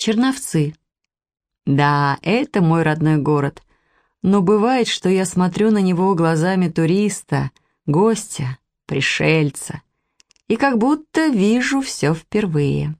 Черновцы. Да, это мой родной город. Но бывает, что я смотрю на него глазами туриста, гостя, пришельца. И как будто вижу все впервые.